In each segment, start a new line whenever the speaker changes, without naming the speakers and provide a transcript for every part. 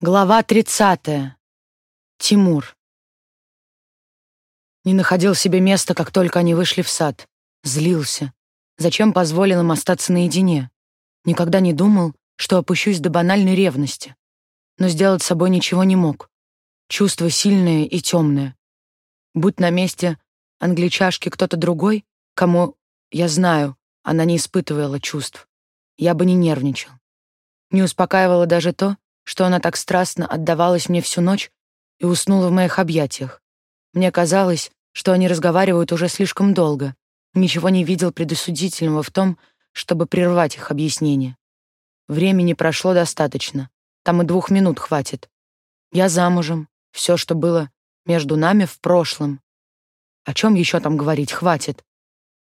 Глава 30. Тимур. Не находил себе места, как только они вышли в сад. Злился. Зачем позволил им остаться наедине? Никогда не думал, что опущусь до банальной ревности. Но сделать с собой ничего не мог. Чувство сильное и темное. Будь на месте англичашки кто-то другой, кому, я знаю, она не испытывала чувств, я бы не нервничал. Не успокаивало даже то, что она так страстно отдавалась мне всю ночь и уснула в моих объятиях. Мне казалось, что они разговаривают уже слишком долго. Ничего не видел предосудительного в том, чтобы прервать их объяснение. Времени прошло достаточно. Там и двух минут хватит. Я замужем. Все, что было между нами в прошлом. О чем еще там говорить, хватит.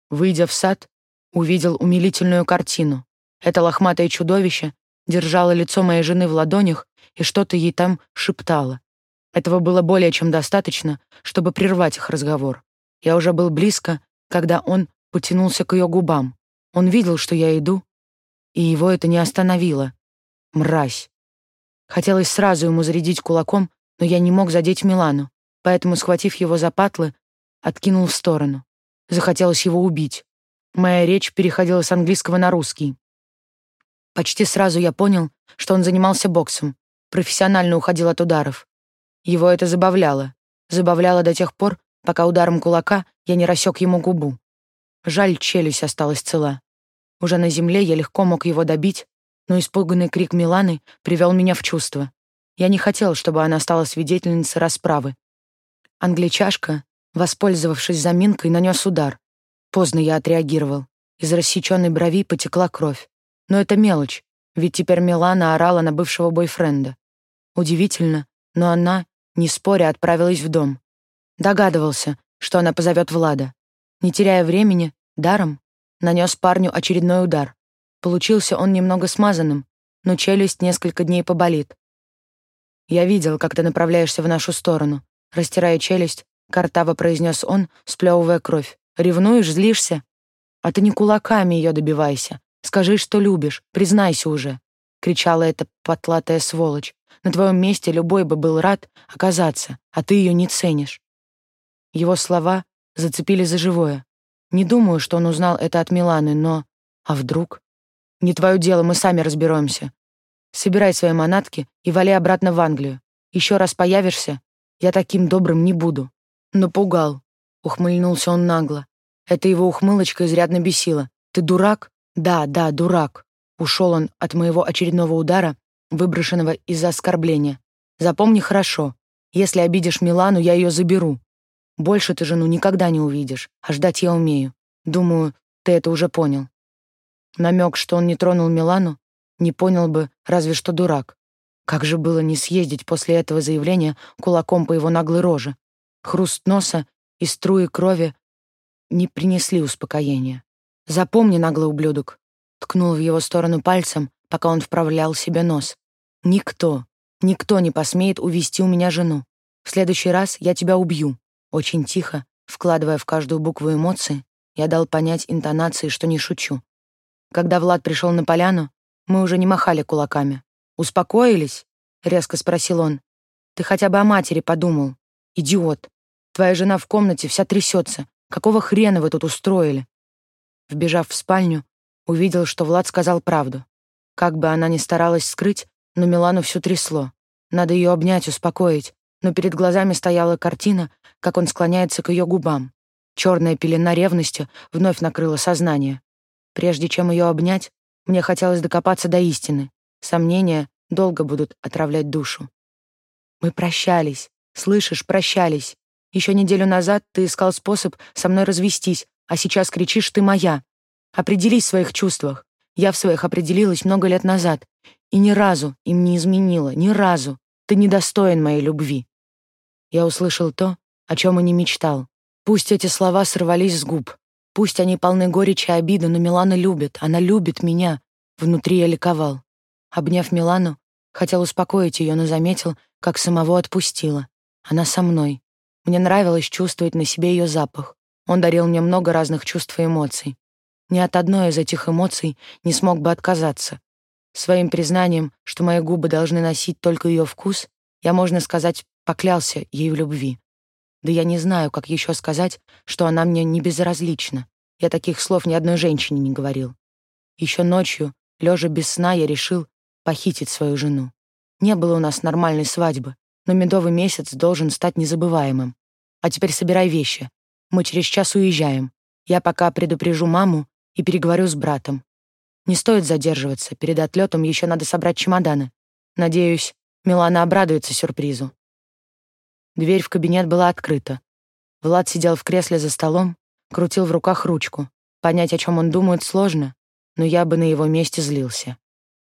Выйдя в сад, увидел умилительную картину. Это лохматое чудовище держала лицо моей жены в ладонях и что-то ей там шептала. Этого было более чем достаточно, чтобы прервать их разговор. Я уже был близко, когда он потянулся к ее губам. Он видел, что я иду, и его это не остановило. Мразь. Хотелось сразу ему зарядить кулаком, но я не мог задеть Милану, поэтому, схватив его за патлы, откинул в сторону. Захотелось его убить. Моя речь переходила с английского на русский. Почти сразу я понял, что он занимался боксом, профессионально уходил от ударов. Его это забавляло. Забавляло до тех пор, пока ударом кулака я не рассек ему губу. Жаль, челюсть осталась цела. Уже на земле я легко мог его добить, но испуганный крик Миланы привел меня в чувство. Я не хотел, чтобы она стала свидетельницей расправы. Англичашка, воспользовавшись заминкой, нанес удар. Поздно я отреагировал. Из рассеченной брови потекла кровь. Но это мелочь, ведь теперь Милана орала на бывшего бойфренда. Удивительно, но она, не споря, отправилась в дом. Догадывался, что она позовет Влада. Не теряя времени, даром, нанес парню очередной удар. Получился он немного смазанным, но челюсть несколько дней поболит. «Я видел, как ты направляешься в нашу сторону», растирая челюсть, картаво произнес он, сплевывая кровь. «Ревнуешь, злишься? А ты не кулаками ее добивайся, Скажи, что любишь, признайся уже!» — кричала эта потлатая сволочь. «На твоем месте любой бы был рад оказаться, а ты ее не ценишь». Его слова зацепили за живое. Не думаю, что он узнал это от Миланы, но... А вдруг? Не твое дело, мы сами разберемся. Собирай свои манатки и вали обратно в Англию. Еще раз появишься, я таким добрым не буду. Напугал. Ухмыльнулся он нагло. Эта его ухмылочка изрядно бесила. Ты дурак? Да, да, дурак. Ушел он от моего очередного удара, выброшенного из-за оскорбления. Запомни хорошо. Если обидишь Милану, я ее заберу. Больше ты жену никогда не увидишь, а ждать я умею. Думаю, ты это уже понял. Намек, что он не тронул Милану, не понял бы разве что дурак. Как же было не съездить после этого заявления кулаком по его наглой роже? Хруст носа и струи крови не принесли успокоения. «Запомни, наглый ублюдок», — ткнул в его сторону пальцем, пока он вправлял себе нос. «Никто, никто не посмеет увести у меня жену. В следующий раз я тебя убью». Очень тихо, вкладывая в каждую букву эмоции, я дал понять интонации, что не шучу. Когда Влад пришел на поляну, мы уже не махали кулаками. «Успокоились?» — резко спросил он. «Ты хотя бы о матери подумал. Идиот. Твоя жена в комнате вся трясется. Какого хрена вы тут устроили?» Вбежав в спальню, увидел, что Влад сказал правду. Как бы она ни старалась скрыть, но Милану всю трясло. Надо ее обнять, успокоить. Но перед глазами стояла картина, как он склоняется к ее губам. Черная пелена ревности вновь накрыла сознание. Прежде чем ее обнять, мне хотелось докопаться до истины. Сомнения долго будут отравлять душу. Мы прощались. Слышишь, прощались. Еще неделю назад ты искал способ со мной развестись, а сейчас кричишь «ты моя». Определись в своих чувствах. Я в своих определилась много лет назад. И ни разу им не изменила, ни разу. Ты недостоин моей любви. Я услышал то, о чем и не мечтал. Пусть эти слова сорвались с губ. Пусть они полны горечи и обиды, но Милана любит. Она любит меня. Внутри я ликовал. Обняв Милану, хотел успокоить ее, но заметил, как самого отпустила. Она со мной. Мне нравилось чувствовать на себе ее запах. Он дарил мне много разных чувств и эмоций. Ни от одной из этих эмоций не смог бы отказаться. Своим признанием, что мои губы должны носить только ее вкус, я, можно сказать, поклялся ей в любви. Да я не знаю, как еще сказать, что она мне не безразлична. Я таких слов ни одной женщине не говорил. Еще ночью, лежа без сна, я решил похитить свою жену. Не было у нас нормальной свадьбы, но медовый месяц должен стать незабываемым. А теперь собирай вещи. Мы через час уезжаем. Я пока предупрежу маму и переговорю с братом. Не стоит задерживаться, перед отлетом еще надо собрать чемоданы. Надеюсь, Милана обрадуется сюрпризу. Дверь в кабинет была открыта. Влад сидел в кресле за столом, крутил в руках ручку. Понять, о чем он думает, сложно, но я бы на его месте злился.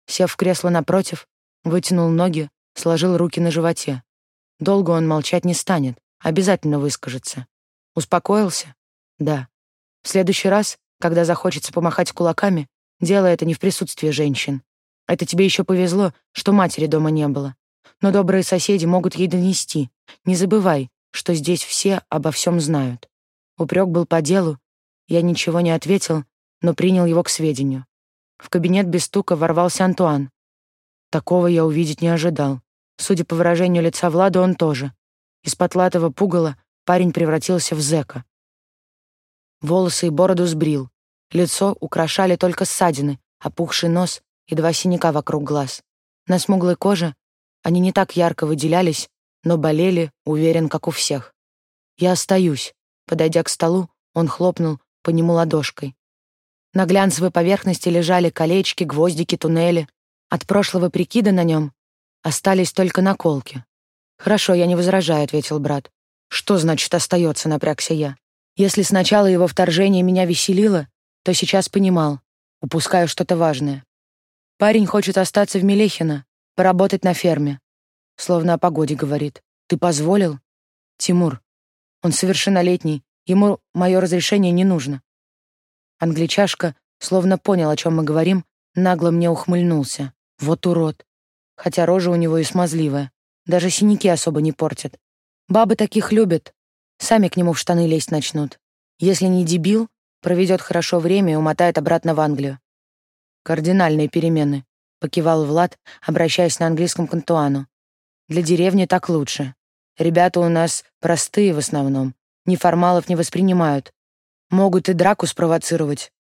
Сев в кресло напротив, вытянул ноги, сложил руки на животе. Долго он молчать не станет, обязательно выскажется. Успокоился? Да. В следующий раз, когда захочется помахать кулаками, делай это не в присутствии женщин. Это тебе еще повезло, что матери дома не было. Но добрые соседи могут ей донести. Не забывай, что здесь все обо всем знают. Упрек был по делу. Я ничего не ответил, но принял его к сведению. В кабинет без стука ворвался Антуан. Такого я увидеть не ожидал. Судя по выражению лица Влада, он тоже. Из потлатого пугала парень превратился в зэка. Волосы и бороду сбрил. Лицо украшали только ссадины, опухший нос и два синяка вокруг глаз. На смуглой коже они не так ярко выделялись, но болели, уверен, как у всех. Я остаюсь. Подойдя к столу, он хлопнул по нему ладошкой. На глянцевой поверхности лежали колечки, гвоздики, туннели. От прошлого прикида на нем остались только наколки. «Хорошо, я не возражаю», — ответил брат. «Что значит остается?» — напрягся я. Если сначала его вторжение меня веселило, то сейчас понимал, упускаю что-то важное. Парень хочет остаться в Мелехино, поработать на ферме. Словно о погоде говорит. «Ты позволил?» «Тимур, он совершеннолетний, ему мое разрешение не нужно». Англичашка, словно понял, о чем мы говорим, нагло мне ухмыльнулся. Вот урод. Хотя рожа у него и смазливая. Даже синяки особо не портят. Бабы таких любят. Сами к нему в штаны лезть начнут. Если не дебил, проведет хорошо время и умотает обратно в Англию. Кардинальные перемены, покивал Влад, обращаясь на английском к Антуану. Для деревни так лучше. Ребята у нас простые в основном, неформалов не воспринимают. Могут и драку спровоцировать.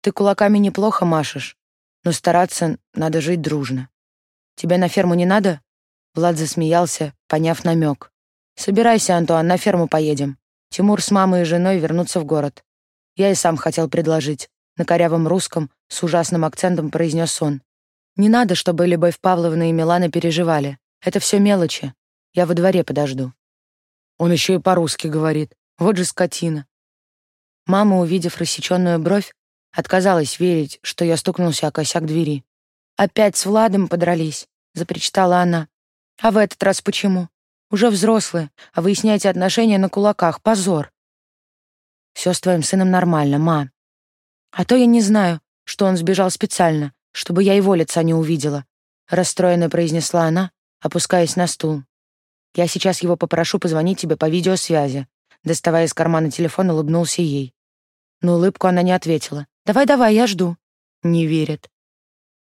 Ты кулаками неплохо машешь, но стараться надо жить дружно. Тебе на ферму не надо? Влад засмеялся, поняв намек. Собирайся, Антуан, на ферму поедем. Тимур с мамой и женой вернутся в город. Я и сам хотел предложить. На корявом русском с ужасным акцентом произнес он. Не надо, чтобы Любовь Павловна и Милана переживали. Это все мелочи. Я во дворе подожду. Он еще и по-русски говорит. Вот же скотина. Мама, увидев рассеченную бровь, отказалась верить, что я стукнулся о косяк двери. «Опять с Владом подрались», — запричитала она. «А в этот раз почему? Уже взрослые, а выясняете отношения на кулаках. Позор. Все с твоим сыном нормально, ма. А то я не знаю, что он сбежал специально, чтобы я его лица не увидела, расстроенно произнесла она, опускаясь на стул. Я сейчас его попрошу позвонить тебе по видеосвязи. Доставая из кармана телефон, улыбнулся ей. На улыбку она не ответила. «Давай-давай, я жду». Не верит.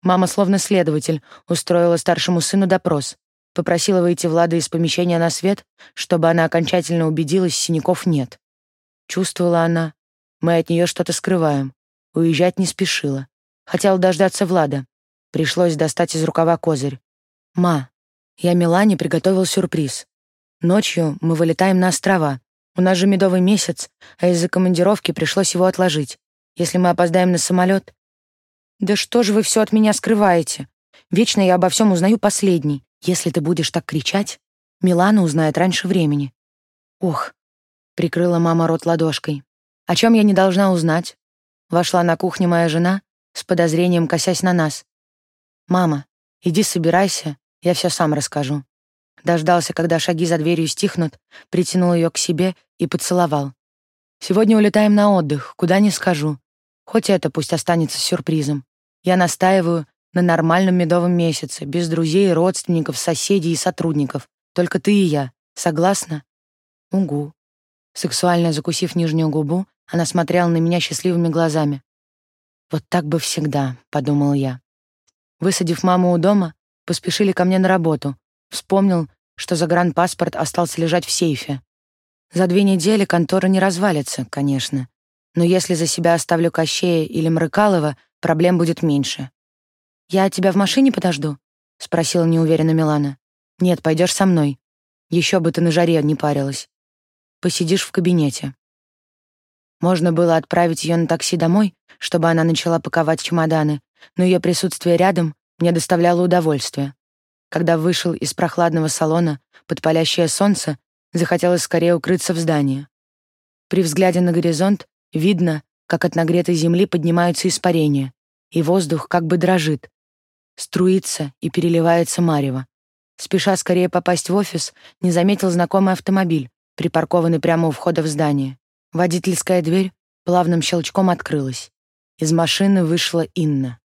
Мама, словно следователь, устроила старшему сыну допрос. Попросила выйти Влада из помещения на свет, чтобы она окончательно убедилась, синяков нет. Чувствовала она, мы от нее что-то скрываем. Уезжать не спешила. Хотела дождаться Влада. Пришлось достать из рукава козырь. «Ма, я Милане приготовил сюрприз. Ночью мы вылетаем на острова. У нас же медовый месяц, а из-за командировки пришлось его отложить. Если мы опоздаем на самолет...» «Да что же вы все от меня скрываете? Вечно я обо всем узнаю последний. Если ты будешь так кричать, Милана узнает раньше времени. Ох, прикрыла мама рот ладошкой. О чем я не должна узнать? Вошла на кухню моя жена, с подозрением косясь на нас. Мама, иди собирайся, я все сам расскажу. Дождался, когда шаги за дверью стихнут, притянул ее к себе и поцеловал. Сегодня улетаем на отдых, куда не скажу. Хоть это пусть останется сюрпризом. Я настаиваю, на нормальном медовом месяце, без друзей, родственников, соседей и сотрудников. Только ты и я. Согласна? Угу. Сексуально закусив нижнюю губу, она смотрела на меня счастливыми глазами. Вот так бы всегда, подумал я. Высадив маму у дома, поспешили ко мне на работу. Вспомнил, что загранпаспорт остался лежать в сейфе. За две недели контора не развалится, конечно. Но если за себя оставлю Кощея или Мрыкалова, проблем будет меньше. «Я тебя в машине подожду?» — спросила неуверенно Милана. «Нет, пойдешь со мной. Еще бы ты на жаре не парилась. Посидишь в кабинете». Можно было отправить ее на такси домой, чтобы она начала паковать чемоданы, но ее присутствие рядом мне доставляло удовольствие. Когда вышел из прохладного салона под палящее солнце, захотелось скорее укрыться в здании. При взгляде на горизонт видно, как от нагретой земли поднимаются испарения, и воздух как бы дрожит, струится и переливается марево. Спеша скорее попасть в офис, не заметил знакомый автомобиль, припаркованный прямо у входа в здание. Водительская дверь плавным щелчком открылась. Из машины вышла Инна.